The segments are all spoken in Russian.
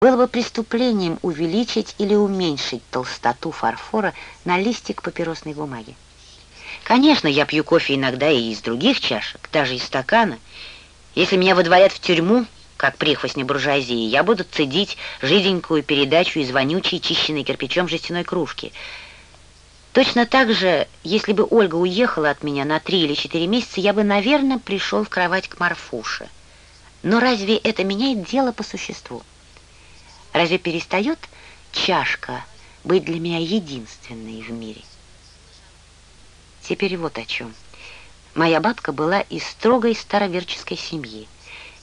Было бы преступлением увеличить или уменьшить толстоту фарфора на листик папиросной бумаги. Конечно, я пью кофе иногда и из других чашек, даже из стакана. Если меня выдворят в тюрьму, как прихвостня буржуазии, я буду цедить жиденькую передачу из вонючей, чищенной кирпичом жестяной кружки. Точно так же, если бы Ольга уехала от меня на три или четыре месяца, я бы, наверное, пришел в кровать к Марфуше. Но разве это меняет дело по существу? Разве перестает чашка быть для меня единственной в мире? Теперь вот о чем. Моя бабка была из строгой староверческой семьи.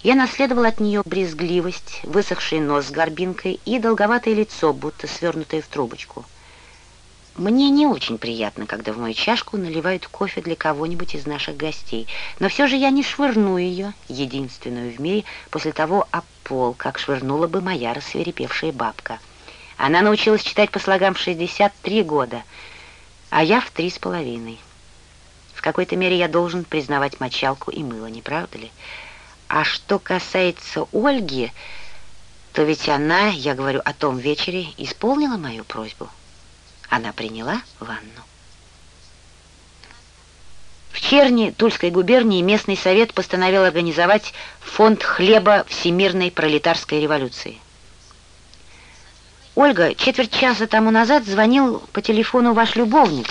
Я наследовал от нее брезгливость, высохший нос с горбинкой и долговатое лицо, будто свернутое в трубочку. Мне не очень приятно, когда в мою чашку наливают кофе для кого-нибудь из наших гостей, но все же я не швырну ее, единственную в мире, после того об пол, как швырнула бы моя рассверепевшая бабка. Она научилась читать по слогам в 63 года, а я в три с половиной. В какой-то мере я должен признавать мочалку и мыло, не правда ли? А что касается Ольги, то ведь она, я говорю о том вечере, исполнила мою просьбу. Она приняла ванну. В Черни Тульской губернии местный совет постановил организовать фонд хлеба Всемирной пролетарской революции. Ольга, четверть часа тому назад звонил по телефону ваш любовник.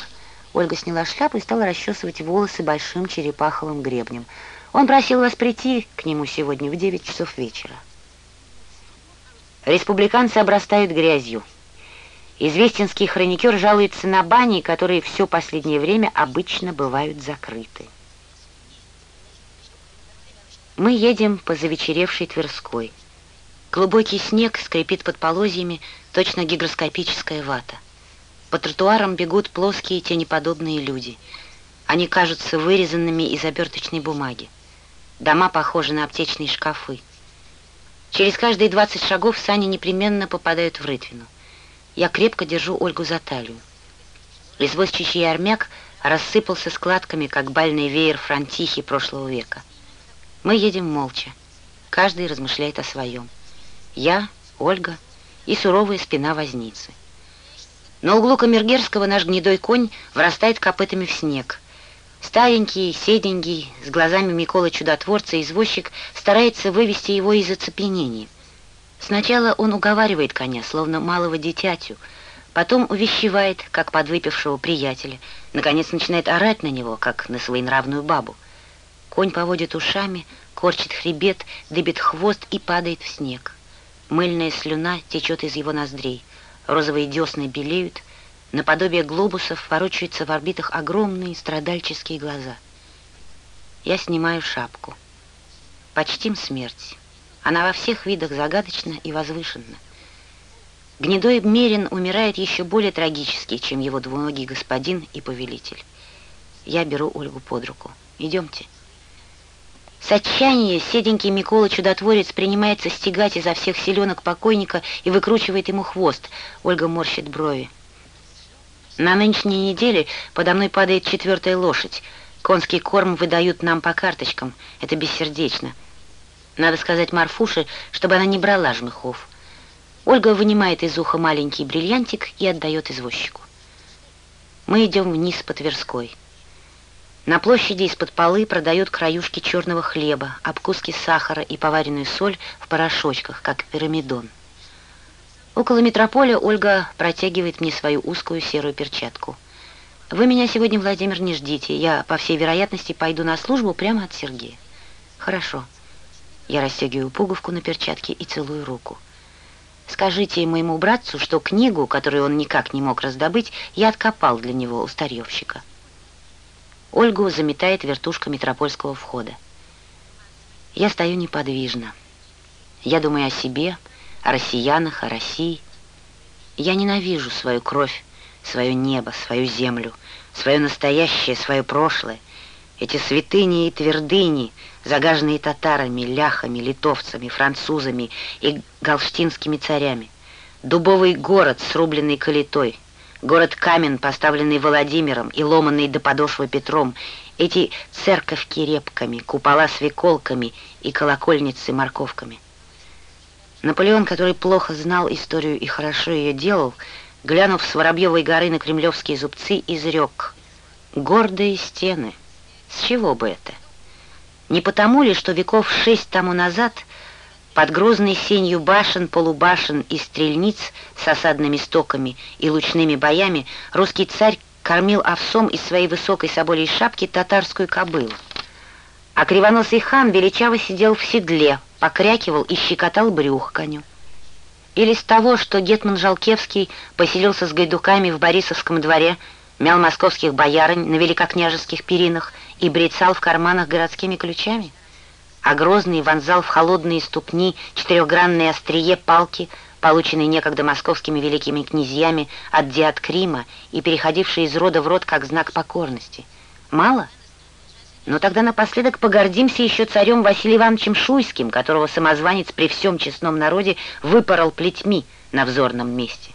Ольга сняла шляпу и стала расчесывать волосы большим черепаховым гребнем. Он просил вас прийти к нему сегодня в 9 часов вечера. Республиканцы обрастают грязью. Известинский хроникер жалуется на бани, которые все последнее время обычно бывают закрыты. Мы едем по завечеревшей Тверской. Глубокий снег скрипит под полозьями, точно гигроскопическая вата. По тротуарам бегут плоские тенеподобные люди. Они кажутся вырезанными из оберточной бумаги. Дома похожи на аптечные шкафы. Через каждые 20 шагов сани непременно попадают в рытвину. Я крепко держу Ольгу за талию. Извозчичий армяк рассыпался складками, как бальный веер франтихи прошлого века. Мы едем молча. Каждый размышляет о своем. Я, Ольга и суровая спина возницы. На углу Камергерского наш гнедой конь врастает копытами в снег — Старенький, седенький, с глазами Микола Чудотворца, извозчик старается вывести его из оцепенения. Сначала он уговаривает коня, словно малого дитятю, потом увещевает, как подвыпившего приятеля, наконец начинает орать на него, как на своенравную бабу. Конь поводит ушами, корчит хребет, дыбит хвост и падает в снег. Мыльная слюна течет из его ноздрей, розовые десны белеют — Наподобие глобусов ворочаются в орбитах огромные страдальческие глаза. Я снимаю шапку. Почтим смерть. Она во всех видах загадочна и возвышенна. Гнедой Мерин умирает еще более трагически, чем его двуногий господин и повелитель. Я беру Ольгу под руку. Идемте. С отчаяния седенький Микола Чудотворец принимается стегать изо всех селенок покойника и выкручивает ему хвост. Ольга морщит брови. На нынешней неделе подо мной падает четвертая лошадь. Конский корм выдают нам по карточкам. Это бессердечно. Надо сказать Марфуше, чтобы она не брала жмыхов. Ольга вынимает из уха маленький бриллиантик и отдает извозчику. Мы идем вниз по Тверской. На площади из-под полы продают краюшки черного хлеба, обкуски сахара и поваренную соль в порошочках, как пирамидон. Около метрополя Ольга протягивает мне свою узкую серую перчатку. «Вы меня сегодня, Владимир, не ждите. Я, по всей вероятности, пойду на службу прямо от Сергея». «Хорошо». Я расстегиваю пуговку на перчатке и целую руку. «Скажите моему братцу, что книгу, которую он никак не мог раздобыть, я откопал для него у старьевщика». Ольгу заметает вертушка метропольского входа. Я стою неподвижно. Я думаю о себе, о россиянах, о России. Я ненавижу свою кровь, свое небо, свою землю, свое настоящее, свое прошлое, эти святыни и твердыни, загаженные татарами, ляхами, литовцами, французами и галштинскими царями, дубовый город, срубленный калитой, город Камен, поставленный Владимиром и ломанный до подошвы Петром, эти церковки репками, купола свеколками и колокольницы морковками. Наполеон, который плохо знал историю и хорошо ее делал, глянув с Воробьевой горы на кремлевские зубцы, изрек «Гордые стены! С чего бы это? Не потому ли, что веков шесть тому назад под грозной сенью башен, полубашен и стрельниц с осадными стоками и лучными боями русский царь кормил овсом из своей высокой соболей шапки татарскую кобылу? А кривоносый хан величаво сидел в седле, покрякивал и щекотал брюх коню. Или с того, что Гетман Жалкевский поселился с гайдуками в Борисовском дворе, мял московских боярынь на великокняжеских перинах и брецал в карманах городскими ключами? А Грозный вонзал в холодные ступни четырехгранные острие палки, полученные некогда московскими великими князьями от Диат Крима и переходившие из рода в род как знак покорности. Мало? Но тогда напоследок погордимся еще царем Василием Ивановичем Шуйским, которого самозванец при всем честном народе выпорол плетьми на взорном месте.